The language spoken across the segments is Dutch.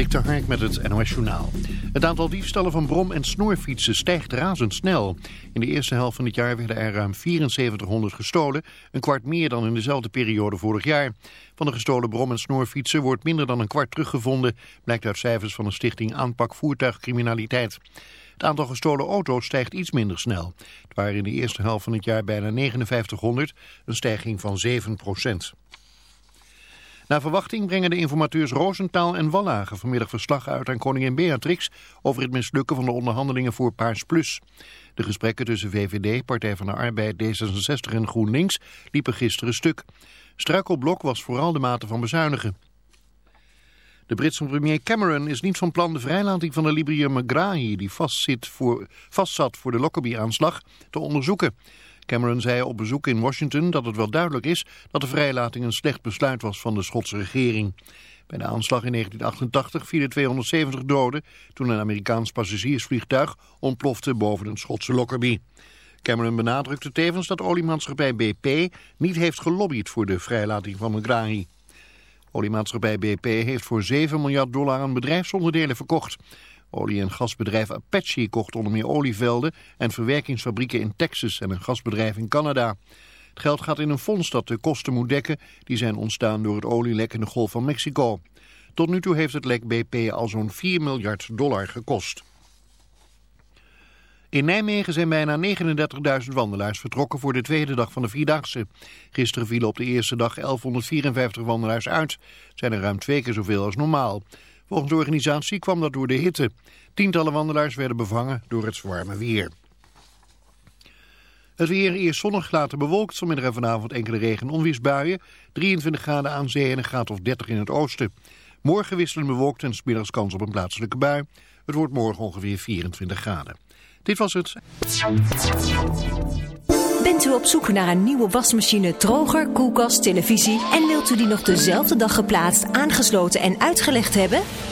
Dik Hark met het NOS Journaal. Het aantal diefstallen van brom- en snorfietsen stijgt razendsnel. In de eerste helft van het jaar werden er ruim 7400 gestolen, een kwart meer dan in dezelfde periode vorig jaar. Van de gestolen brom- en snorfietsen wordt minder dan een kwart teruggevonden, blijkt uit cijfers van de stichting Aanpak Voertuigcriminaliteit. Het aantal gestolen auto's stijgt iets minder snel. Het waren in de eerste helft van het jaar bijna 5900, een stijging van 7 procent. Naar verwachting brengen de informateurs Roosentaal en Wallagen vanmiddag verslag uit aan koningin Beatrix over het mislukken van de onderhandelingen voor Paars Plus. De gesprekken tussen VVD, Partij van de Arbeid, D66 en GroenLinks liepen gisteren stuk. Struikelblok was vooral de mate van bezuinigen. De Britse premier Cameron is niet van plan de vrijlating van de Libiër Megrahi, die vastzit voor, vastzat voor de Lockerbie-aanslag, te onderzoeken. Cameron zei op bezoek in Washington dat het wel duidelijk is dat de vrijlating een slecht besluit was van de Schotse regering. Bij de aanslag in 1988 vielen 270 doden toen een Amerikaans passagiersvliegtuig ontplofte boven een Schotse Lockerbie. Cameron benadrukte tevens dat oliemaatschappij BP niet heeft gelobbyd voor de vrijlating van Megrahi. Oliemaatschappij BP heeft voor 7 miljard dollar aan bedrijfsonderdelen verkocht. Olie- en gasbedrijf Apache kocht onder meer olievelden en verwerkingsfabrieken in Texas en een gasbedrijf in Canada. Het geld gaat in een fonds dat de kosten moet dekken die zijn ontstaan door het olielek in de Golf van Mexico. Tot nu toe heeft het lek BP al zo'n 4 miljard dollar gekost. In Nijmegen zijn bijna 39.000 wandelaars vertrokken voor de tweede dag van de Vierdaagse. Gisteren vielen op de eerste dag 1154 wandelaars uit. Het zijn er ruim twee keer zoveel als normaal. Volgens de organisatie kwam dat door de hitte. Tientallen wandelaars werden bevangen door het warme weer. Het weer eerst zonnig, later bewolkt. Vanmiddag en vanavond enkele regen- en onweersbuien. 23 graden aan zee en een graad of 30 in het oosten. Morgen wisselend bewolkt en smiddags kans op een plaatselijke bui. Het wordt morgen ongeveer 24 graden. Dit was het. Bent u op zoek naar een nieuwe wasmachine, droger, koelkast, televisie... en wilt u die nog dezelfde dag geplaatst, aangesloten en uitgelegd hebben?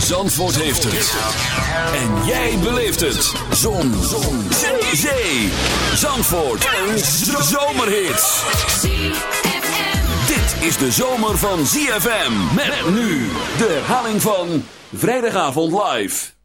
Zandvoort heeft het. En jij beleeft het. Zon. Zon. Zee. Zandvoort. Een zomerhit. Dit is de zomer van ZFM. Met nu de herhaling van Vrijdagavond Live.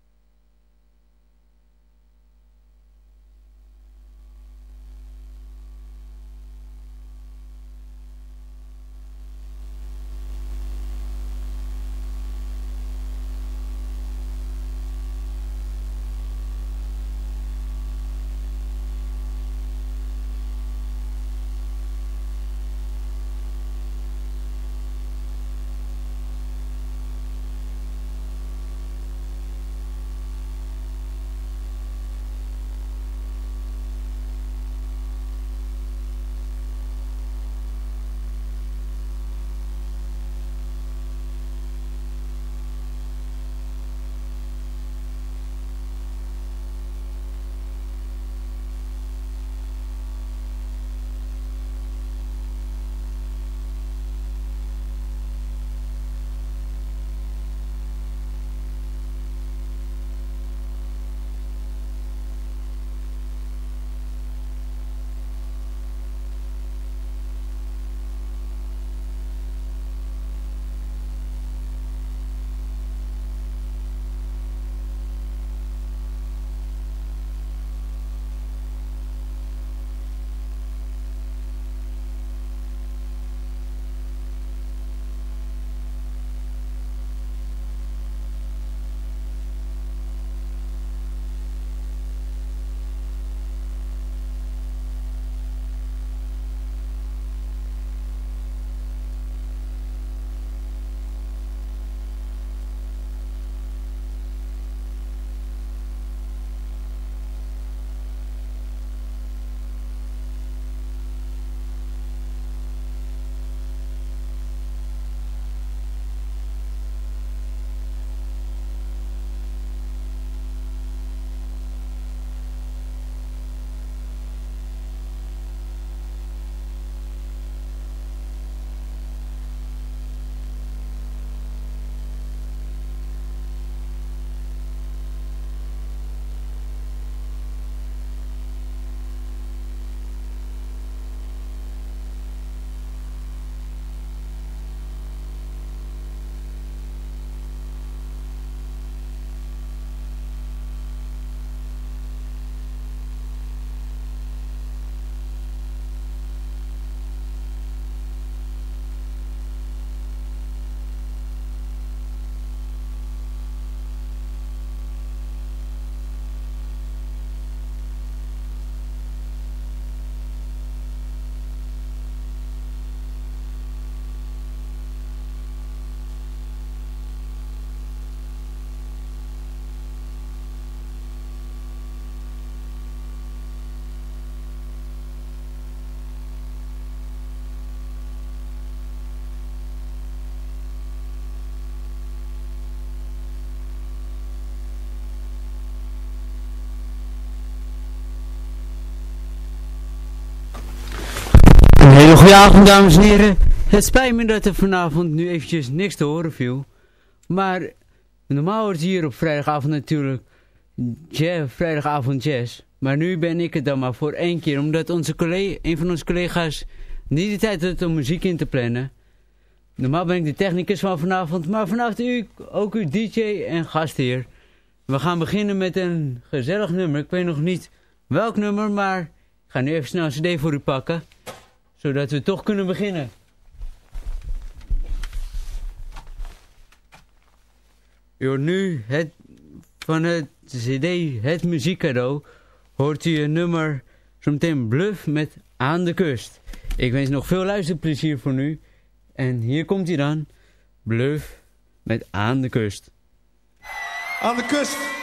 Goedenavond dames en heren. Het spijt me dat er vanavond nu eventjes niks te horen viel. Maar normaal wordt hier op vrijdagavond natuurlijk jazz, vrijdagavond jazz. Maar nu ben ik het dan maar voor één keer. Omdat onze collega, een van onze collega's niet de tijd had om muziek in te plannen. Normaal ben ik de technicus van vanavond. Maar vanavond u, ook uw DJ en gastheer. We gaan beginnen met een gezellig nummer. Ik weet nog niet welk nummer, maar ik ga nu even snel een cd voor u pakken zodat we toch kunnen beginnen. Yo, nu het, van het cd Het Muziekcadeau hoort u een nummer zometeen Bluff met Aan de Kust. Ik wens nog veel luisterplezier voor nu. En hier komt hij dan. Bluff met Aan de Kust. Aan de kust.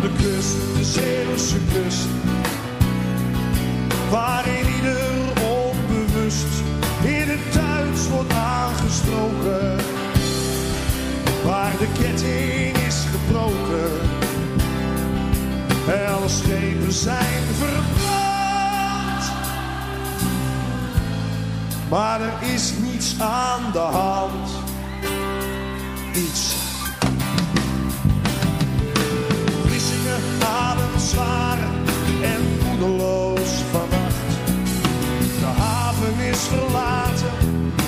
De kust, de Zeeuwse kust. Waarin ieder onbewust in het Duits wordt aangesproken. Waar de ketting is gebroken. En alle schepen zijn verbrand. Maar er is niets aan de hand. Niets. Zwaar en moedeloos vannacht. De haven is verlaten,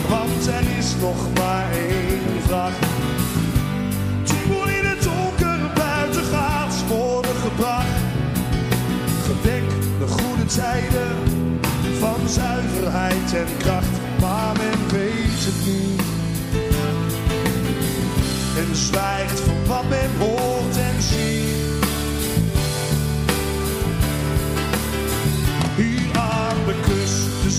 want er is nog maar één vracht. Toen in het donker buiten gaat worden gebracht. Gedenk de goede tijden van zuiverheid en kracht, maar men weet het niet. En zwijgt van wat men hoort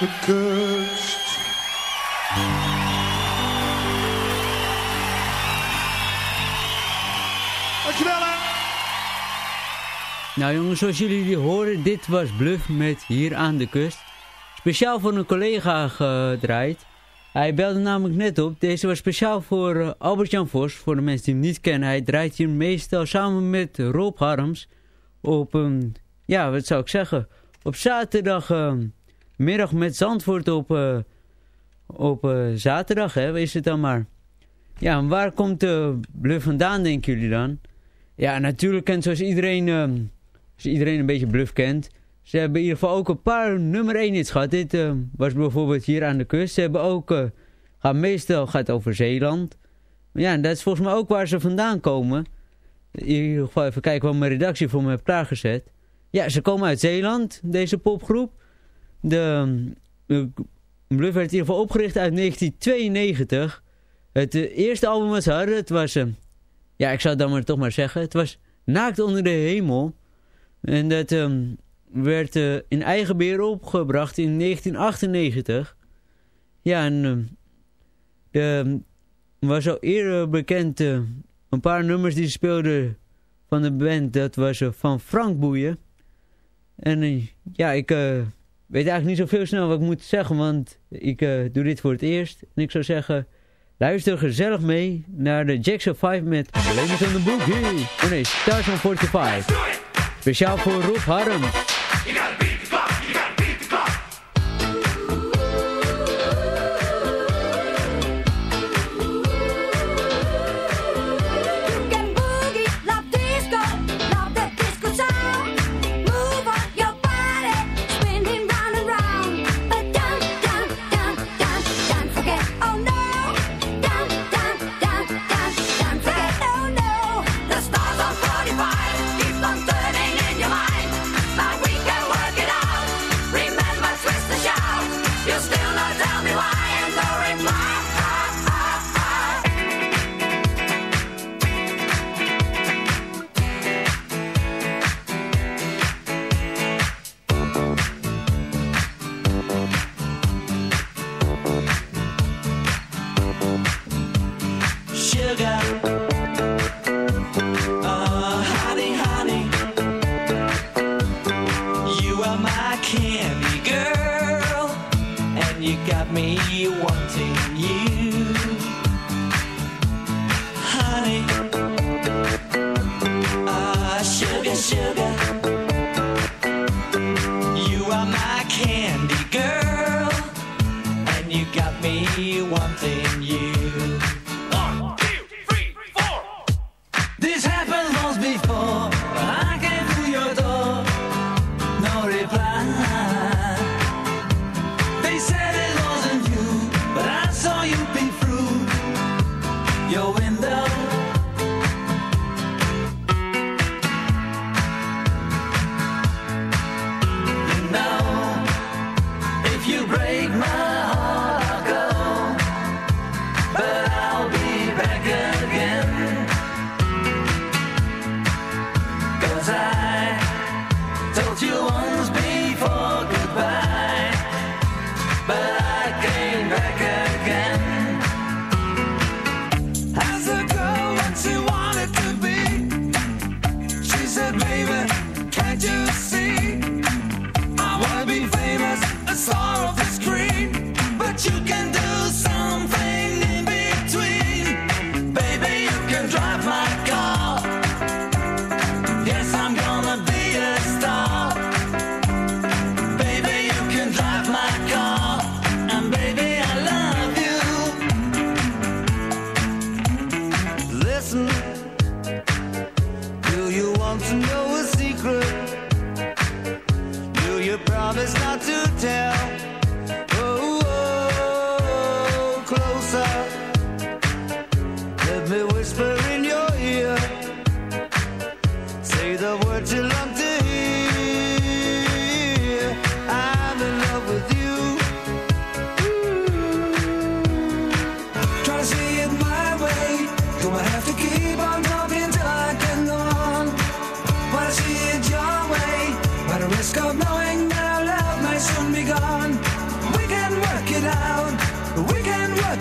De kust. Dankjewel. Nou jongens, zoals jullie horen, dit was Bluff met Hier aan de Kust. Speciaal voor een collega gedraaid. Hij belde namelijk net op. Deze was speciaal voor eh, Albert-Jan Vos. Voor de mensen die hem niet kennen. Hij draait hier meestal samen met Rob Harms. op, een ja, wat zou ik zeggen, op zaterdagmiddag met Zandvoort op, eh, op eh, zaterdag, hè, is het dan maar. Ja, en waar komt de Bluff vandaan, denken jullie dan? Ja, natuurlijk kent zoals iedereen, ehm, iedereen een beetje Bluff kent. Ze hebben in ieder geval ook een paar nummer 1 hits gehad. Dit ehm, was bijvoorbeeld hier aan de kust. Ze hebben ook, eh, gaat meestal gaat over Zeeland. Maar ja, dat is volgens mij ook waar ze vandaan komen. In ieder geval even kijken wat mijn redactie voor me heeft klaargezet. Ja, ze komen uit Zeeland, deze popgroep. De, de Bluff werd in ieder geval opgericht uit 1992. Het eh, eerste album ze hadden, het was... eh, ja, ik zou het dan maar toch maar zeggen. Het was Naakt onder de hemel. En dat ehm, werd eh, in eigen beheer opgebracht in 1998. Ja, en ehm, was al eerder bekend... een paar nummers die speelden van de band. Dat was van Frank Boeien. En ja, ik weet eigenlijk niet zoveel snel wat ik moet zeggen. Want ik eh, doe dit voor het eerst. En ik zou zeggen... Luister gezellig mee naar de Jackson 5 met Ladies on the Boogie. Oh nee, Stars on 45. Speciaal voor Rob Harm.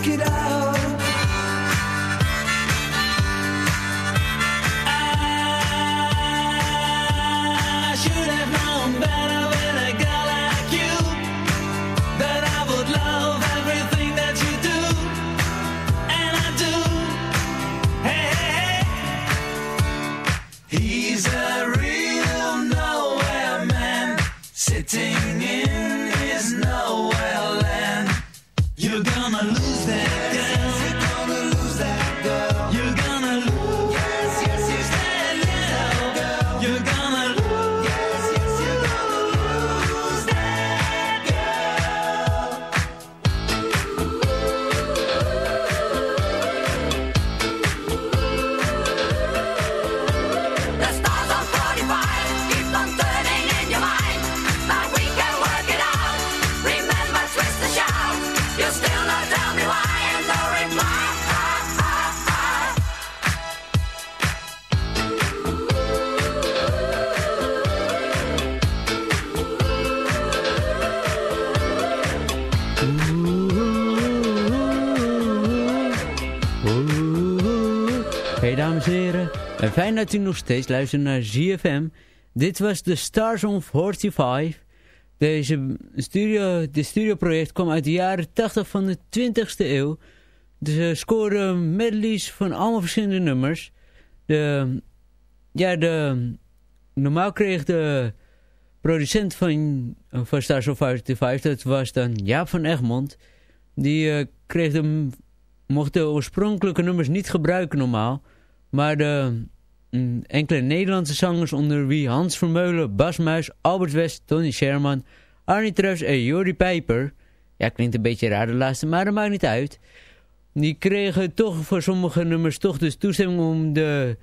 Can work it out. I fijn dat u nog steeds luistert naar ZFM. Dit was de Stars on 45. Deze studio, dit studioproject kwam uit de jaren 80 van de 20ste eeuw. Ze scoren medleys van allemaal verschillende nummers. De, ja, de, normaal kreeg de producent van, van Stars on 45, dat was dan Jaap van Egmond. Die eh, kreeg de, mocht de oorspronkelijke nummers niet gebruiken normaal. Maar de enkele Nederlandse zangers onder wie Hans Vermeulen, Bas Muis, Albert West, Tony Sherman, Arnie Trus en Jordi Pijper. Ja, klinkt een beetje raar de laatste, maar dat maakt niet uit. Die kregen toch voor sommige nummers toch dus toestemming om de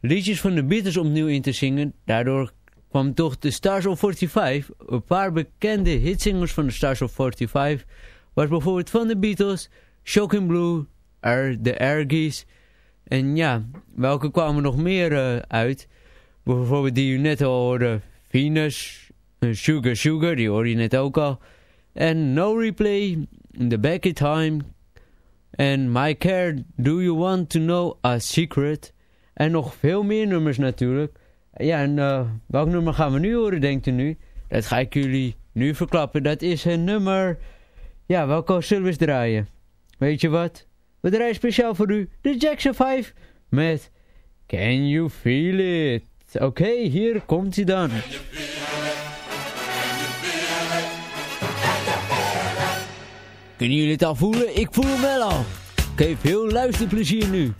liedjes van de Beatles opnieuw in te zingen. Daardoor kwam toch de Stars of 45, een paar bekende hitsingers van de Stars of 45, was bijvoorbeeld van de Beatles, Shocking Blue, er, de Airgies. En ja, welke kwamen nog meer eh, uit? Bijvoorbeeld die u net al hoorde, Venus, eh, Sugar Sugar, die hoorde je net ook al. En No Replay, The Back in Time, en My Care, Do You Want To Know A Secret. En nog veel meer nummers natuurlijk. Ja, en eh, welk nummer gaan we nu horen, denkt u nu? Dat ga ik jullie nu verklappen. Dat is een nummer... Ja, welke eens draaien? Weet je wat? We draaien speciaal voor u de Jackson 5 met Can You Feel It? Oké, hier komt hij dan. Kunnen jullie het al voelen? Ik voel hem wel al. Oké, veel luisterplezier nu.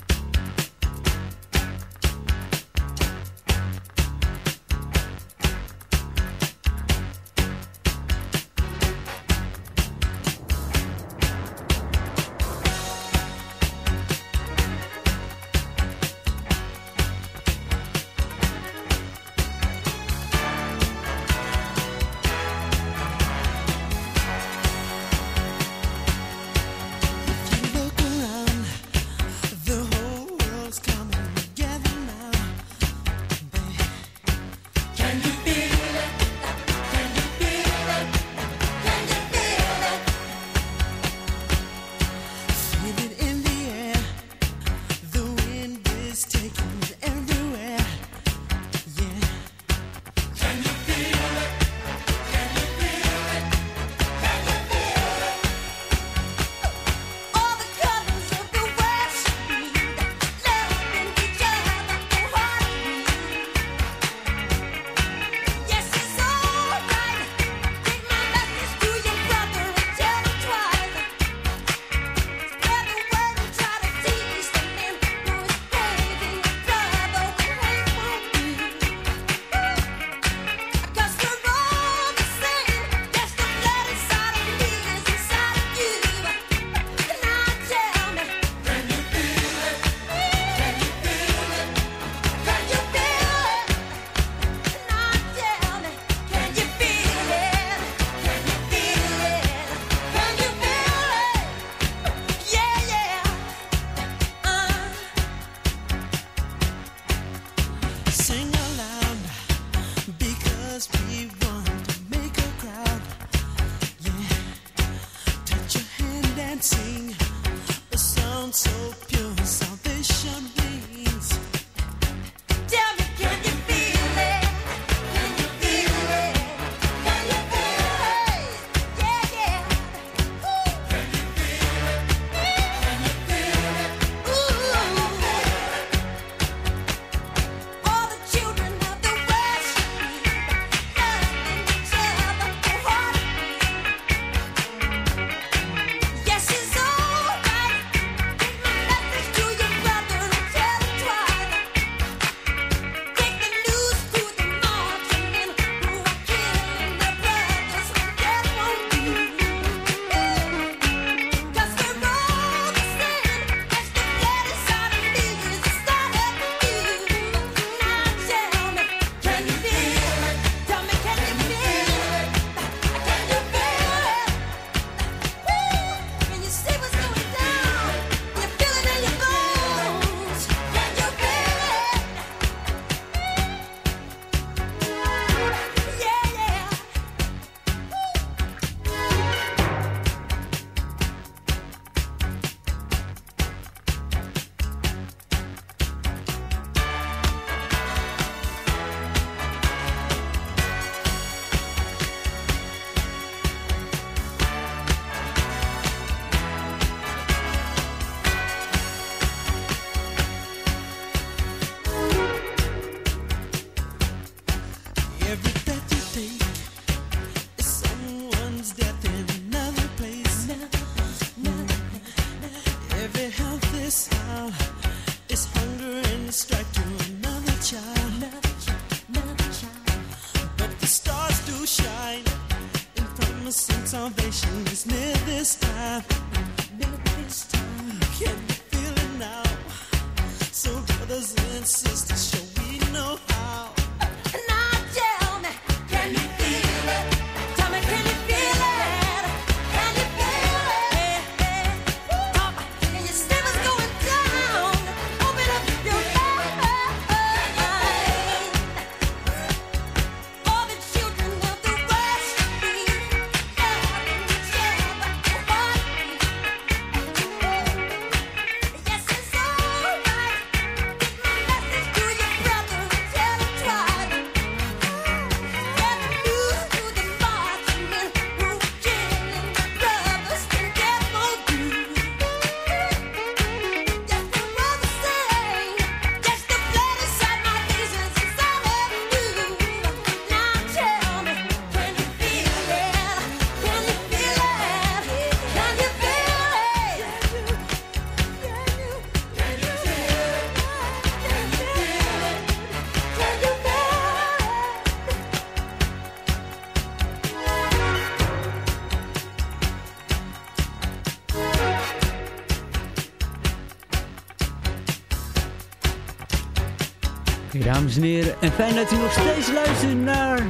Dames en heren, en fijn dat u nog steeds luistert naar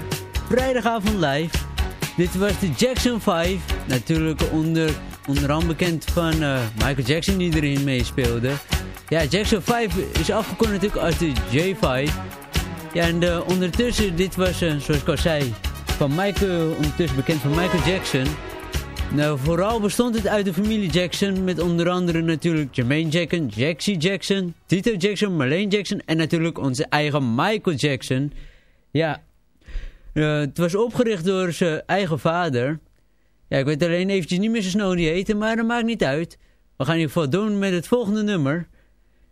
Vrijdagavond Live. Dit was de Jackson 5, natuurlijk onder, onderhand bekend van eh, Michael Jackson die erin meespeelde. Ja, Jackson 5 is afgekomen natuurlijk uit de J5. Ja, en eh, ondertussen, dit was, eh, zoals ik al zei, van Michael, ondertussen bekend van Michael Jackson. Nou, vooral bestond het uit de familie Jackson, met onder andere natuurlijk Jermaine Jackson, Jaxie Jackson, Tito Jackson, Marlene Jackson en natuurlijk onze eigen Michael Jackson. Ja, eh, het was opgericht door zijn eigen vader. Ja, ik weet alleen eventjes niet meer zo snel die heette, maar dat maakt niet uit. We gaan in ieder geval doen met het volgende nummer.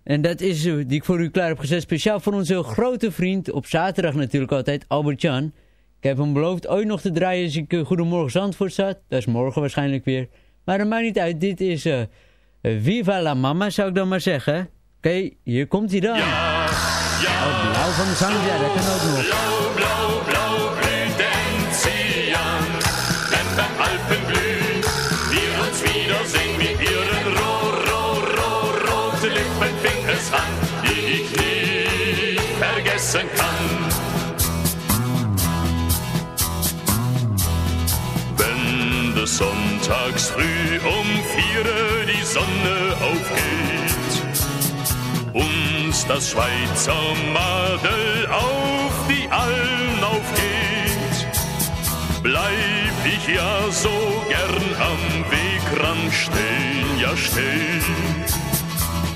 En dat is, eh, die ik voor u klaar heb gezet, speciaal voor onze grote vriend, op zaterdag natuurlijk altijd, Albert Jan. Ik heb hem beloofd ooit nog te draaien als ik eh, Goedemorgen Zandvoort zat. Dat is morgen waarschijnlijk weer. Maar dat maakt niet uit. Dit is eh, eh, Viva la Mama, zou ik dan maar zeggen. Oké, hier komt hij dan. Oh, blauw van de zang, ja, dat kan ook nog. Sonntags früh um vier die Sonne aufgeht, uns das Schweizer Madel auf die Alm aufgeht, bleib ich ja so gern am Wegrand stehen, ja stehen.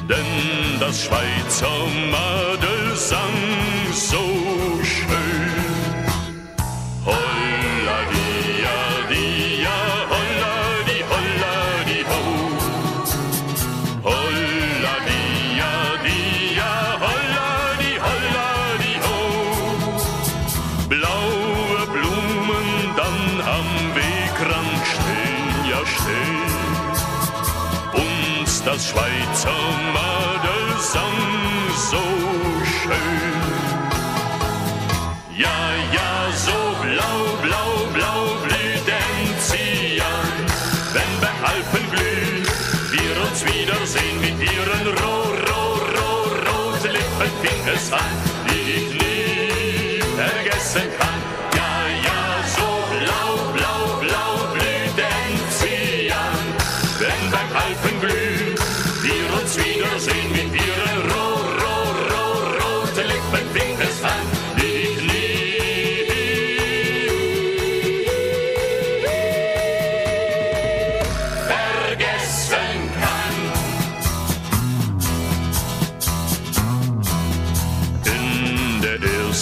Denn das Schweizer Madel sang so schön. Das Schweizer Madel sang so schön. Ja, ja, so blau, blau, blau blüht Enzian, wenn beim Alpenglühen wir uns wiedersehen mit ihren roh, roh, roh, roten Lippen fing es an,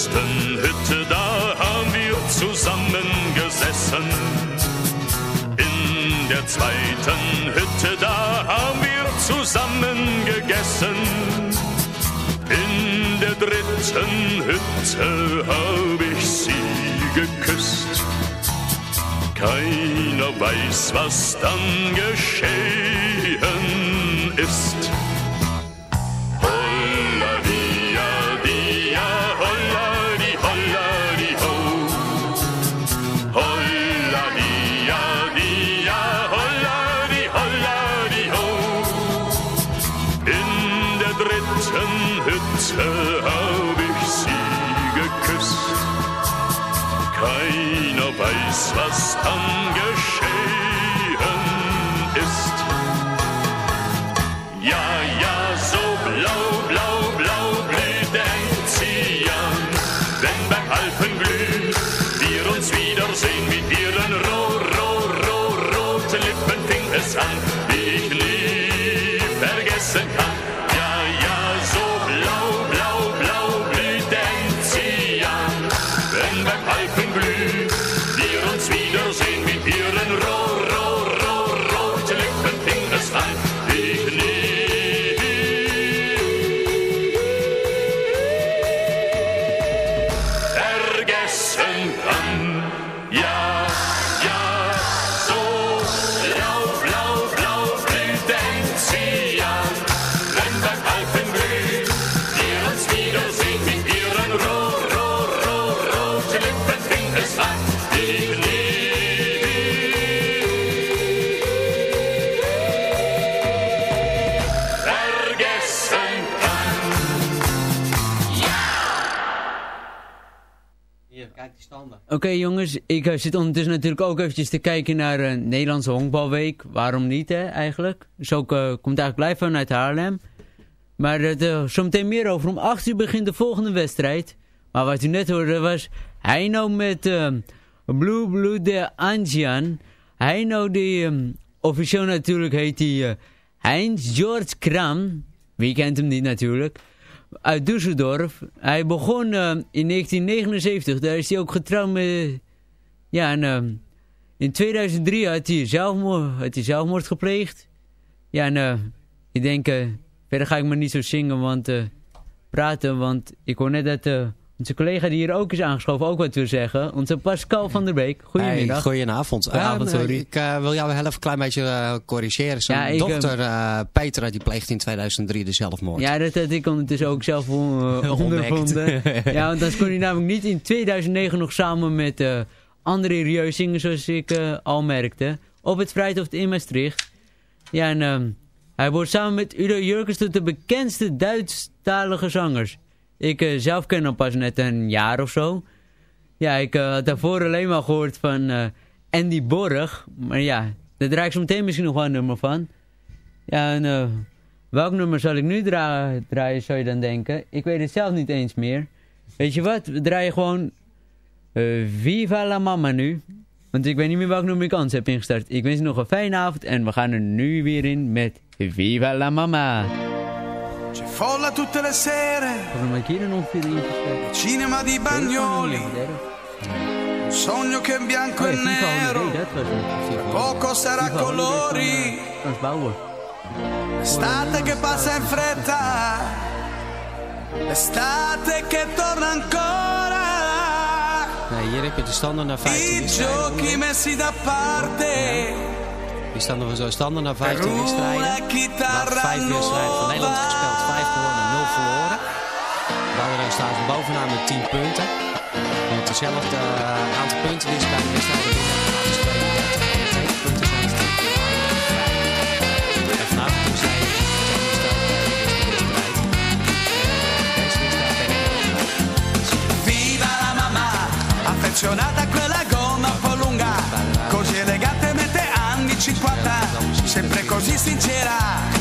der ersten Hütte, da haben wir zusammengesessen. In der zweiten Hütte, da haben wir zusammen gegessen. In der dritten Hütte hab ich sie Keiner weiß, was dann geschehen ist. custom Oké jongens, ik eh, zit ondertussen natuurlijk ook eventjes te kijken naar uh, Nederlandse Honkbalweek. Waarom niet hè, eigenlijk? Dus ook, eh, komt eigenlijk live vanuit Haarlem. Maar uh, zometeen meer over. Om 8 uur begint de volgende wedstrijd. Maar wat u net hoorde was Heino met Blue Blue de Anjian. Heino die um, officieel natuurlijk heet hij Heinz George Kram. Wie kent hem niet natuurlijk uit Düsseldorf. Hij begon uh, in 1979, daar is hij ook getrouwd met... Ja, en uh, in 2003 had hij zelfmoord, zelfmoord gepleegd. Ja, en uh, ik denk, verder ga ik maar niet zo zingen, want praten, want ik hoor net dat onze collega die hier ook is aangeschoven ook wat wil zeggen. Onze Pascal van der Beek. Goedemiddag. Hey, goedenavond. Sorry. ik wil jou heel even een klein beetje corrigeren. Zijn Ja, dochter Petra die pleegde in 2003 de zelfmoord. Ja, dat had ik ondertussen ook zelf ondervonden. ja, want dan kon hij namelijk niet in 2009 nog samen met André Rieu zingen, zoals ik al merkte. Op het Vrijthof in Maastricht. Ja, en uh, hij wordt samen met Udo Jurkens tot de bekendste Duitsstalige zangers. Ik uh, zelf ken hem pas net een jaar of zo. Ja, ik uh, had daarvoor alleen maar gehoord van uh, Andy Borg. Maar ja, daar draai ik zo meteen misschien nog wel een nummer van. Ja, en welk nummer zal ik nu dra draaien, zou je dan denken? Ik weet het zelf niet eens meer. Weet je wat, we draaien gewoon Viva la Mama nu. Want ik weet niet meer welk nummer ik anders heb ingestart. Ik wens je nog een fijne avond en we gaan er nu weer in met Viva la Mama. C'è folla tutte le sere. Cinema di Bagnoli. Un sogno che è bianco e nero. Tra poco sarà colori. L'estate che passa in fretta. L'estate che torna ancora. Nee, hier heb je de standen naar 15 I giochi messi da parte. Die staan er zo standen naar 15 wedstrijden. Nog 5 wedstrijden van Nederland gespeeld, 5 gewonnen, 0 verloren. Bouweren staat bovenaan met 10 punten. Want hetzelfde uh, aantal punten is bij de wedstrijden winnen. Dat is 32 punten zijn het. En vanavond zijn we Viva la mamma, affezionata a quella gonna un po' lunga, così elegantemente anni 50, sempre così sincera.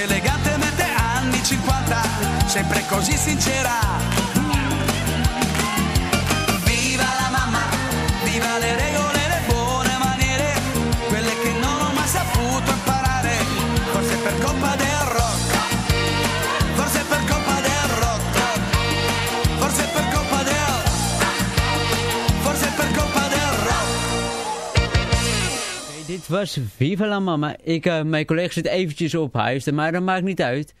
elegante mette anni 50, sempre così sincera. Was Viva la Mama. Ik, eh, mijn collega zit eventjes op huis, maar dat maakt niet uit.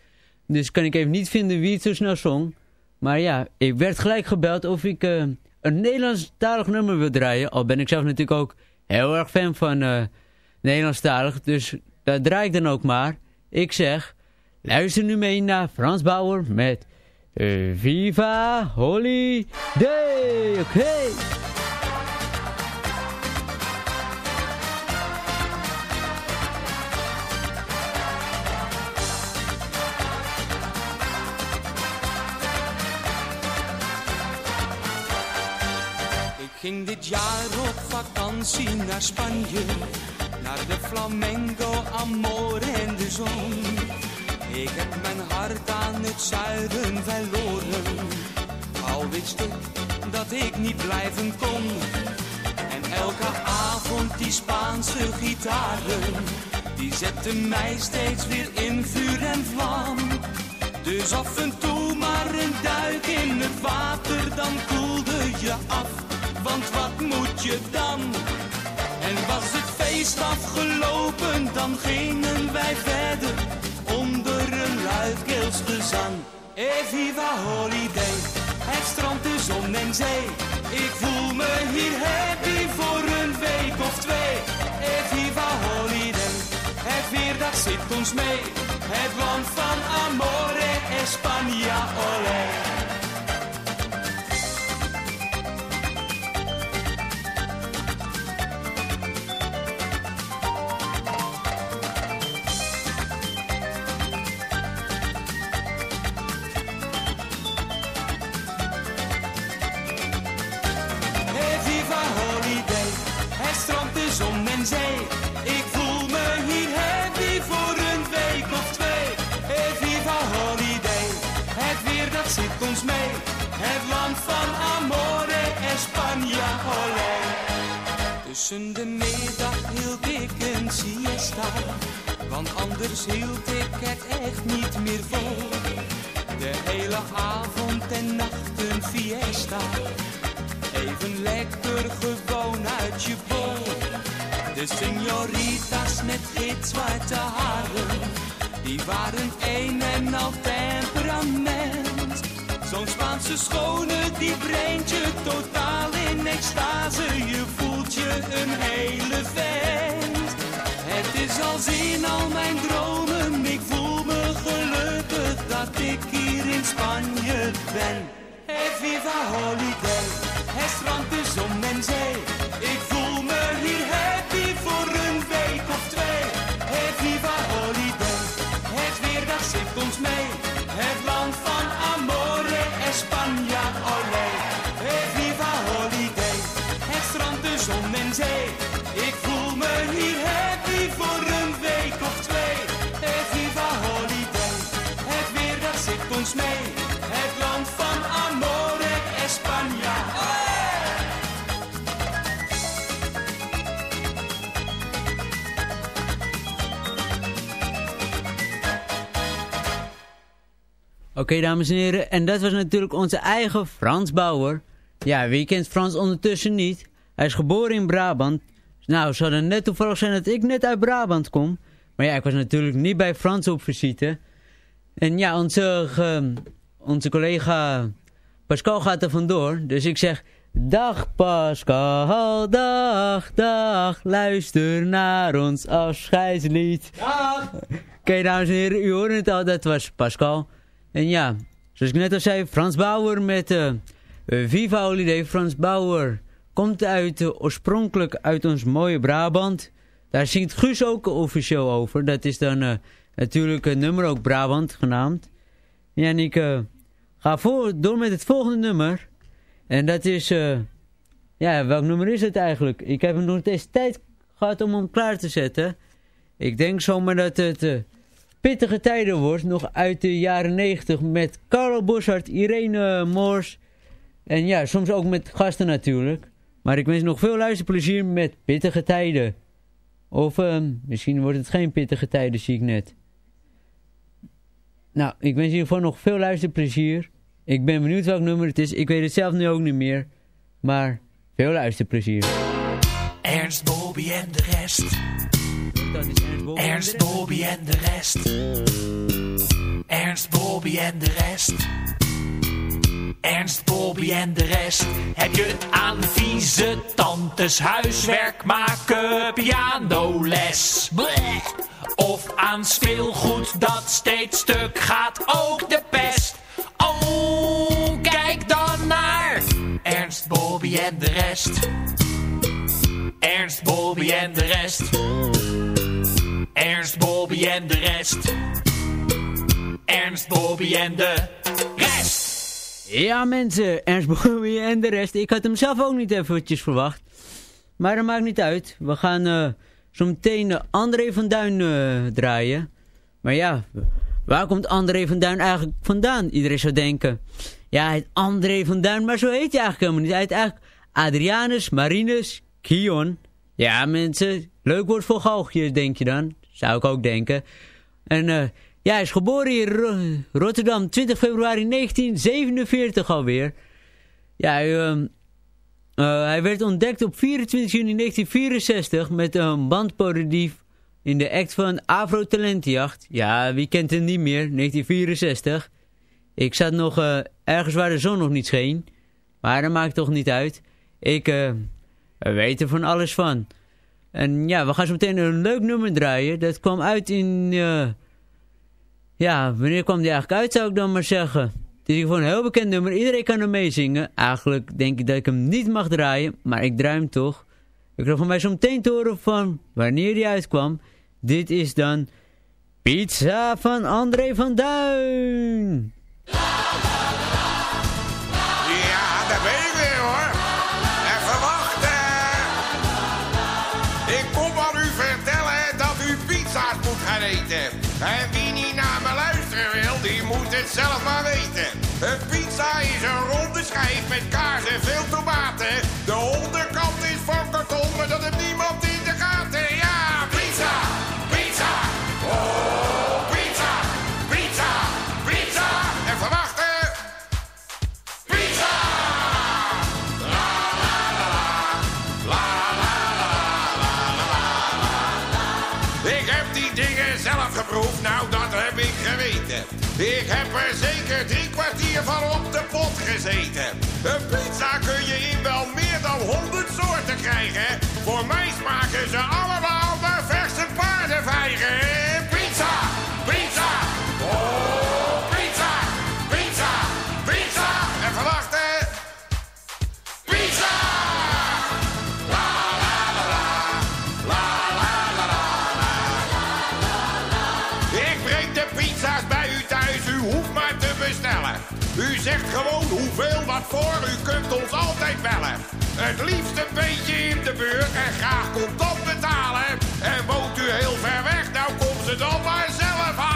Dus kan ik even niet vinden wie het zo snel zong. Maar ja, ik werd gelijk gebeld of ik eh, een Nederlandstalig nummer wil draaien. Al ben ik zelf natuurlijk ook heel erg fan van eh Nederlandstalig. Dus dat draai ik dan ook maar. Ik zeg, luister nu mee naar Frans Bauer met Viva Holiday. Oké. Ging dit jaar op vakantie naar Spanje, naar de flamenco, amore en de zon. Ik heb mijn hart aan het zuiden verloren, al wist ik dat ik niet blijven kon. En elke avond die Spaanse gitaren, die zetten mij steeds weer in vuur en vlam. Dus af en toe maar een duik in het water, dan koelde je af. Want wat moet je dan? En was het feest afgelopen, dan gingen wij verder onder een luidkeels gezang. E viva holiday, het strand, de zon en zee. Ik voel me hier happy voor een week of twee. E viva holiday, het weer dat zit ons mee. Het land van amore, España, olé. De middag hield ik een siesta, want anders hield ik het echt niet meer vol. De hele avond en nacht een fiesta. Even lekker gewoon uit je bol. De señoritas met gitzwarte haren, die waren een en al temperament. Zo'n Spaanse schone die brengt je totaal in extase. Je voelt je een hele vent. Het is als in al mijn dromen. Ik voel me gelukkig dat ik hier in Spanje ben. Hey, viva holiday, het strand, de zon en zee. Ik voel me hier happy voor een week of twee. Hey, viva holiday, het weer dat zit ons mee. Mee. Het land van amore, España. Oké, dames en heren, en dat was natuurlijk onze eigen Frans Bauer. Ja, wie kent Frans ondertussen niet? Hij is geboren in Brabant. Nou, het zou dan net toevallig zijn dat ik net uit Brabant kom. Maar ja, ik was natuurlijk niet bij Frans op visite. En ja, onze, ge- onze collega Pascal gaat er vandoor. Dus ik zeg, dag Pascal, dag, dag, luister naar ons afscheidslied. Dag! Oké, dames en heren, u hoorde het al, dat was Pascal. En ja, zoals ik net al zei, Frans Bauer met eh, Viva Holiday. Frans Bauer komt uit, eh, oorspronkelijk uit ons mooie Brabant. Daar zingt Guus ook officieel over. Dat is dan eh, natuurlijk een nummer ook Brabant genaamd. Ja, en ik ga voor, door met het volgende nummer. En dat is... eh, ja, welk nummer is het eigenlijk? Ik heb nog eens tijd gehad om hem klaar te zetten. Ik denk zomaar dat het... eh, pittige tijden wordt. Nog uit de jaren 90 met Carlo Boshart, Irene Moors. En ja, soms ook met gasten natuurlijk. Maar ik wens nog veel luisterplezier met pittige tijden. Of ehm, misschien wordt het geen pittige tijden, zie ik net. Nou, ik wens in ieder geval nog veel luisterplezier. Ik ben benieuwd welk nummer het is. Ik weet het zelf nu ook niet meer. Maar veel luisterplezier. Ernst, Bobby en de rest. Ernst, Bobby en de rest. Ernst, Bobby en de rest. Ernst, Bobby en de rest. Heb je aan vieze tantes huiswerk maken, pianoles? Bleh. Of aan speelgoed dat steeds stuk gaat, ook de pest. Oh, kijk dan naar Ernst, Bobby en de rest. Ernst, Bobby en de rest. Ernst, Bobby en de rest. Ernst, Bobby en de rest. Ja mensen, Ernst Bobby en de rest. Ik had hem zelf ook niet eventjes verwacht. Maar dat maakt niet uit. We gaan eh zo meteen eh, André van Duin eh, draaien. Maar ja, waar komt André van Duin eigenlijk vandaan? Iedereen zou denken. Ja, hij heet André van Duin, maar zo heet hij eigenlijk helemaal niet. Hij heet eigenlijk Adrianus Marinus Kion. Ja mensen, leuk woord voor galgjes denk je dan. Zou ik ook denken. En eh, ja, hij is geboren in Ro- Rotterdam 20 februari 1947 alweer. Ja, hij, eh, hij werd ontdekt op 24 juni 1964 met een bandparodie in de act van Afro Talentenjacht. Ja, wie kent hem niet meer? 1964. Ik zat nog eh, ergens waar de zon nog niet scheen. Maar dat maakt toch niet uit. Ik eh, weet er van alles van. En ja, we gaan zo meteen een leuk nummer draaien. Dat kwam uit in... ja, wanneer kwam die eigenlijk uit zou ik dan maar zeggen. Het is geval een heel bekend nummer. Iedereen kan er meezingen. Eigenlijk denk ik dat ik hem niet mag draaien. Maar ik draai hem toch. Ik krijg van mij zo meteen te horen van wanneer die uitkwam. Dit is dan Pizza van André van Duin. Ja, daar ben ik weer hoor. Even wachten. Ik kom aan u vertellen dat u pizza's moet gaan eten. En wie niet naar wil, moet het zelf maar weten. Een pizza is een ronde schijf met kaas en veel tomaten. De onderkant is van karton, maar dat heeft niemand in pot gezeten. Een pizza kun je in wel meer dan honderd soorten krijgen. Voor mij smaken ze allemaal naar verse paardenvijgen. Voor, u kunt ons altijd bellen. Het liefst een beetje in de buurt en graag contant betalen. En woont u heel ver weg, nou komt ze dan maar zelf halen.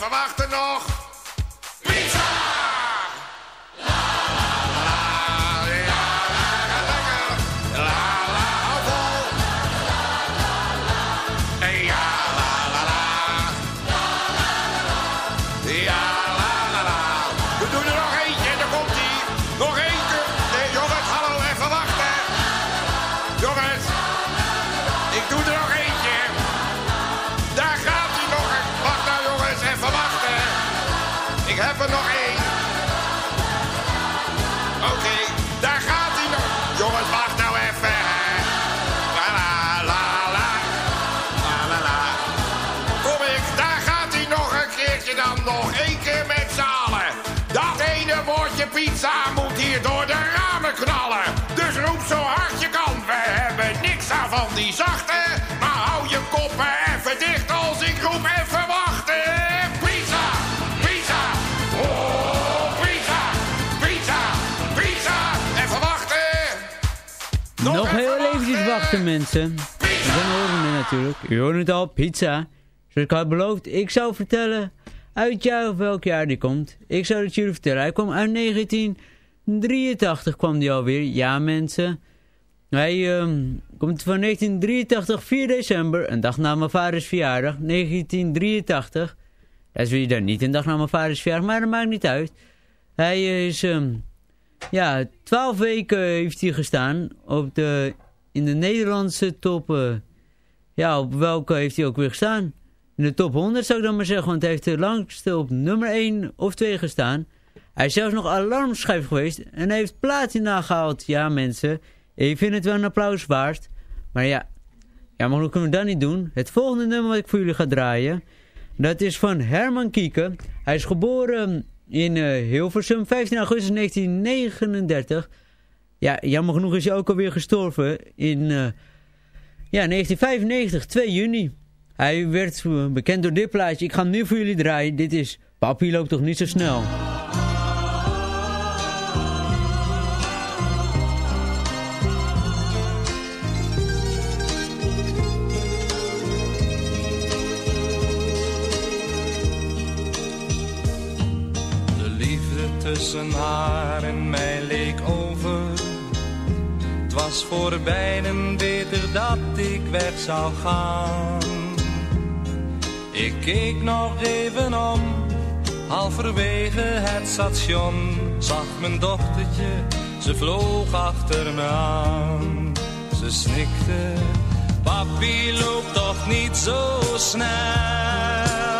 Even wachten nog. Pizza moet hier door de ramen knallen. Dus roep zo hard je kan. We hebben niks van die zachte. Maar hou je koppen even dicht als ik roep even wachten. Pizza, pizza, oh pizza, pizza, pizza. Even wachten. Nog heel eventjes wachten mensen. Dan horen we natuurlijk. U hoort het al, pizza. Zoals ik had beloofd, ik zou vertellen uit of welk jaar die komt. Ik zou het jullie vertellen. Hij kwam uit 1983 kwam die alweer. Ja mensen. Hij ehm, komt van 1983, 4 december. Een dag na mijn vaders verjaardag. 1983. Dat is weer dan niet een dag na mijn vaders verjaardag, maar dat maakt niet uit. Hij is... ehm, ja, 12 weken heeft hij gestaan op de, in de Nederlandse top. eh, ja, op welke heeft hij ook weer gestaan? In de top 100 zou ik dan maar zeggen, want hij heeft de op nummer 1 of 2 gestaan. Hij is zelfs nog alarmschijf geweest en hij heeft platina gehaald. Ja mensen, ik vind het wel een applaus waard. Maar ja, ja maar hoe kunnen we dat niet doen? Het volgende nummer wat ik voor jullie ga draaien, dat is van Herman Kieken. Hij is geboren in eh, Hilversum, 15 augustus 1939. Ja, jammer genoeg is hij ook alweer gestorven in eh, ja, 1995, 2 juni. Hij werd eh, bekend door dit plaatje. Ik ga nu voor jullie draaien. Dit is Papi loopt toch niet zo snel. De liefde tussen haar en mij leek over. Het was voor beiden beter dat ik weg zou gaan. Ik keek nog even om, halverwege het station. Zag mijn dochtertje, ze vloog achter me aan. Ze snikte, papi loopt toch niet zo snel.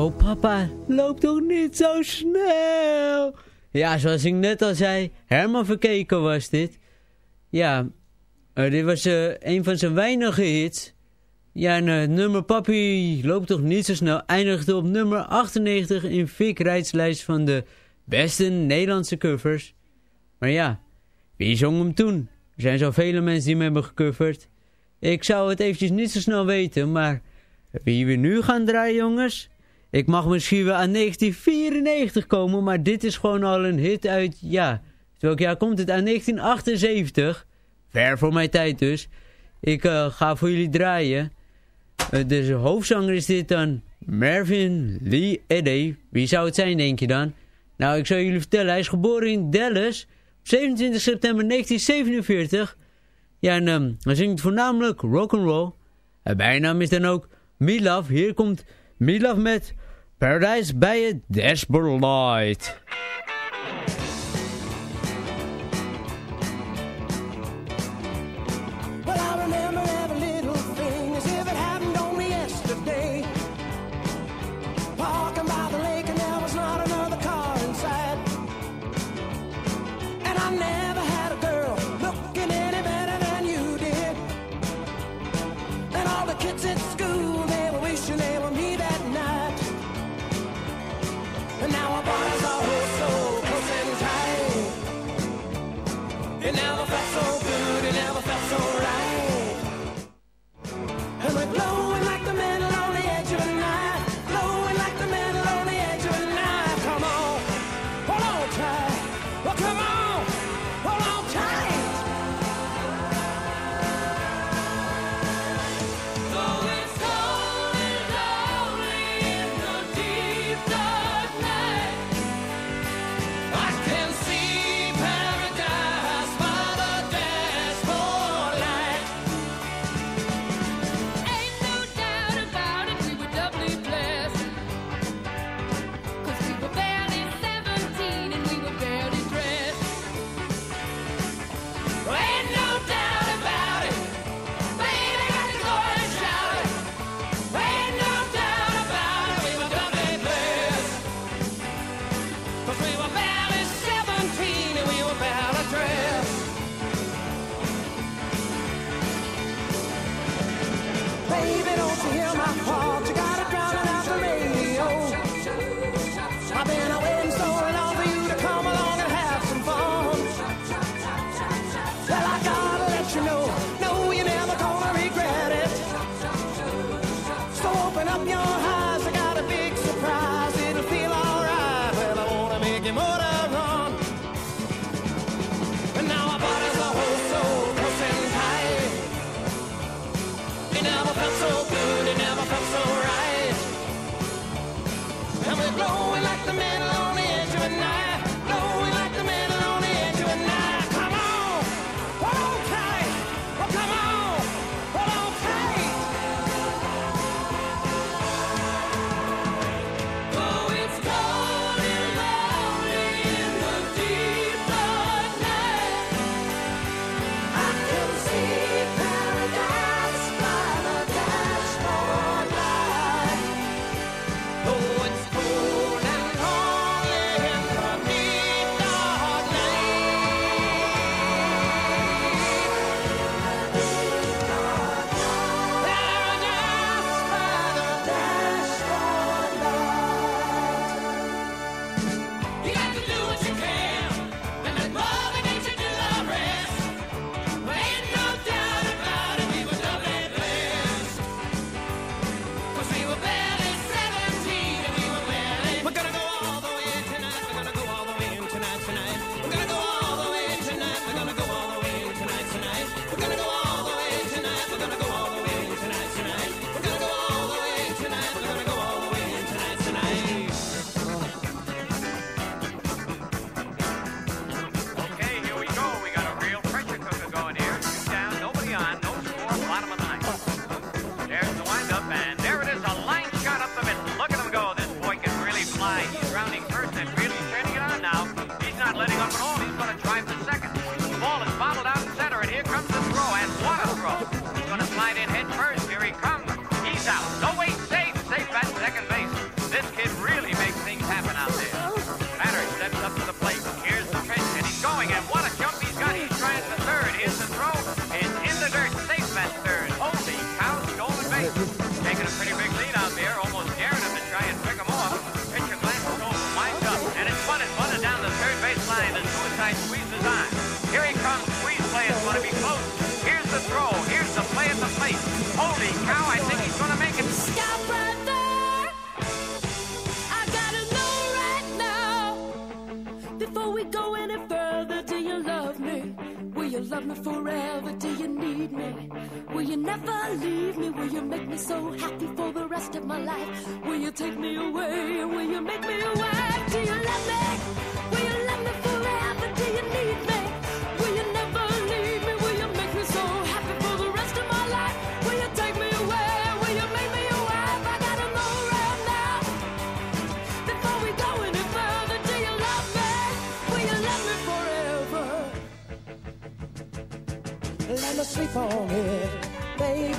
Oh papa, loop toch niet zo snel. Ja, zoals ik net al zei, Herman Verkeken was dit. Ja, eh, dit was eh, een van zijn weinige hits. Ja, en eh, nummer Papi loopt toch niet zo snel. Eindigde op nummer 98 in Vic Rijtslijst van de beste Nederlandse covers. Maar ja, wie zong hem toen? Er zijn zoveel mensen die hem hebben gecoverd. Ik zou het eventjes niet zo snel weten, maar wie we nu gaan draaien jongens, ik mag misschien wel aan 1994 komen, maar dit is gewoon al een hit uit, ja... Welk jaar komt het? Aan 1978. Ver voor mijn tijd dus. Ik eh, ga voor jullie draaien. Eh, dus de hoofdzanger is dit dan Mervyn Lee Eddy. Wie zou het zijn, denk je dan? Nou, ik zal jullie vertellen. Hij is geboren in Dallas, Op 27 september 1947. Ja, en ehm, hij zingt voornamelijk rock'n'roll. En bijnaam is dan ook Milaf. Hier komt Milaf met Paradise by a Dashboard Light.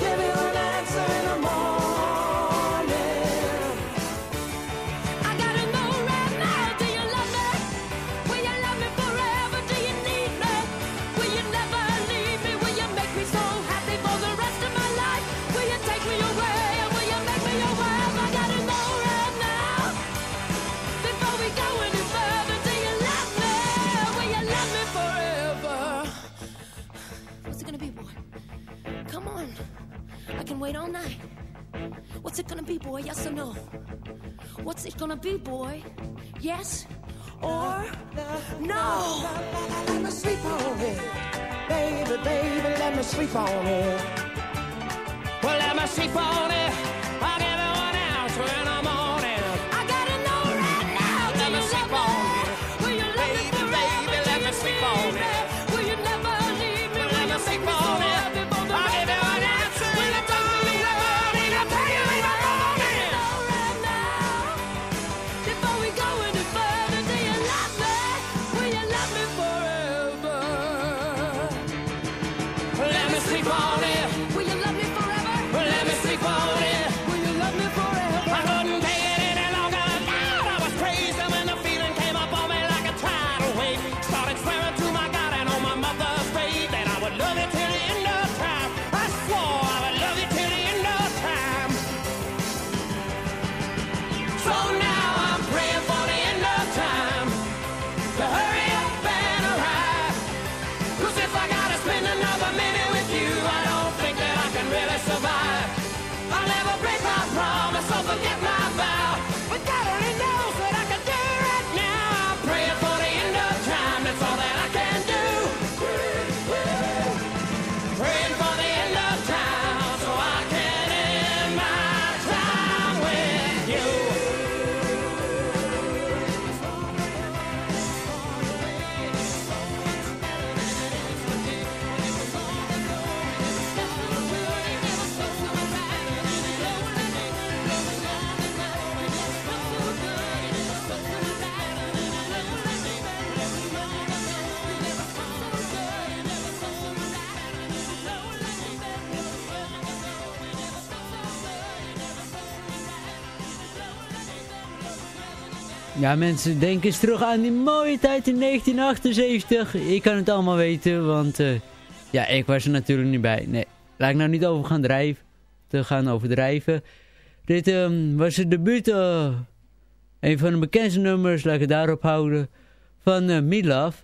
Give you an answer in the morning. Wait all night. What's it gonna be, boy? Yes or no? What's it gonna be, boy? Yes or no? Let me sleep on it. Baby, baby, let me sleep on it. Well, let me sleep on it. I'll give answer in the Started Ja, mensen, denk eens terug aan die mooie tijd in 1978. Ik kan het allemaal weten, want eh, ja, ik was er natuurlijk niet bij. Nee, laat ik nou niet over gaan drijven, te gaan overdrijven. Dit ehm, was het debuut, eh, een van de bekendste nummers, laat ik het daarop houden, van uh, Midlove.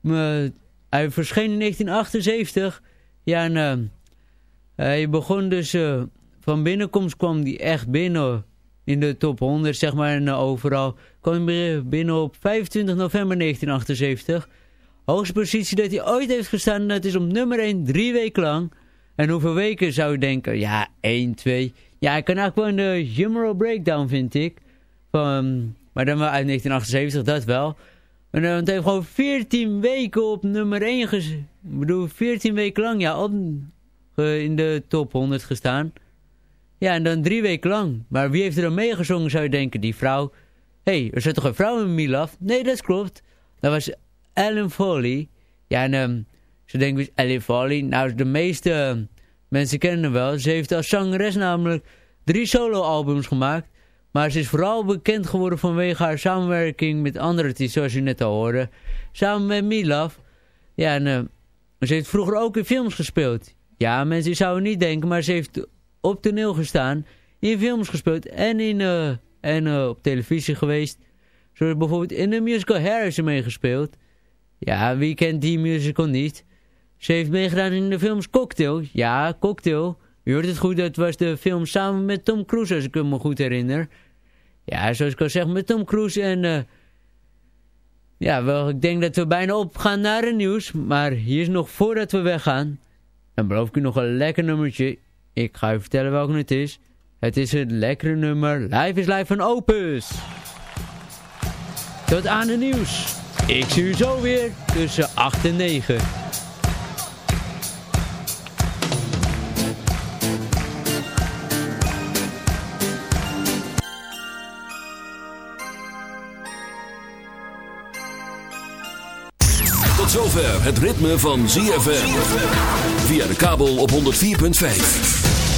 Me- Hij verscheen in 1978. Ja, en hij begon dus, eh, van binnenkomst kwam hij echt binnen in de top 100, zeg maar, en eh, overal. Hij binnen op 25 november 1978. Hoogste positie dat hij ooit heeft gestaan, dat is op nummer 1, drie weken lang. En hoeveel weken zou je denken? Ja, 1, 2. Ja, hij kan eigenlijk wel de Humor Breakdown, vind ik. Van, maar dan wel uit 1978, dat wel. En uh, het heeft gewoon 14 weken op nummer 1 ges... Ik bedoel, 14 weken lang, ja, op, eh, in de top 100 gestaan. Ja, en dan drie weken lang. Maar wie heeft er dan meegezongen, zou je denken? Die vrouw. Hey, er zit toch een vrouw in Milaf? Nee, dat klopt. Dat was Ellen Foley. Ja, en um, ze denken, wie is Ellen Foley? Nou, de meeste uh, mensen kennen haar wel. Ze heeft als zangeres namelijk drie solo-albums gemaakt. Maar ze is vooral bekend geworden vanwege haar samenwerking met andere artiesten, zoals u net al hoorde. Samen met Milaf. Ja, en eh, ze heeft vroeger ook in films gespeeld. Ja, mensen zouden niet denken, maar ze heeft op toneel gestaan, in films gespeeld en, in, eh, en eh, op televisie geweest. Zoals bijvoorbeeld in de musical Hair is ze meegespeeld. Ja, wie kent die musical niet? Ze heeft meegedaan in de films Cocktail. Ja, Cocktail. U hoort het goed, dat was de film samen met Tom Cruise, als ik me goed herinner. Ja, zoals ik al zeg, met Tom Cruise en... eh, ja, wel, ik denk dat we bijna opgaan naar het nieuws. Maar hier is nog voordat we weggaan. Dan beloof ik u nog een lekker nummertje. Ik ga u vertellen welk het is. Het is het lekkere nummer Live is Live van Opus. Tot aan het nieuws. Ik zie u zo weer tussen 8 en 9. Tot zover het ritme van ZFM. Via de kabel op 104.5.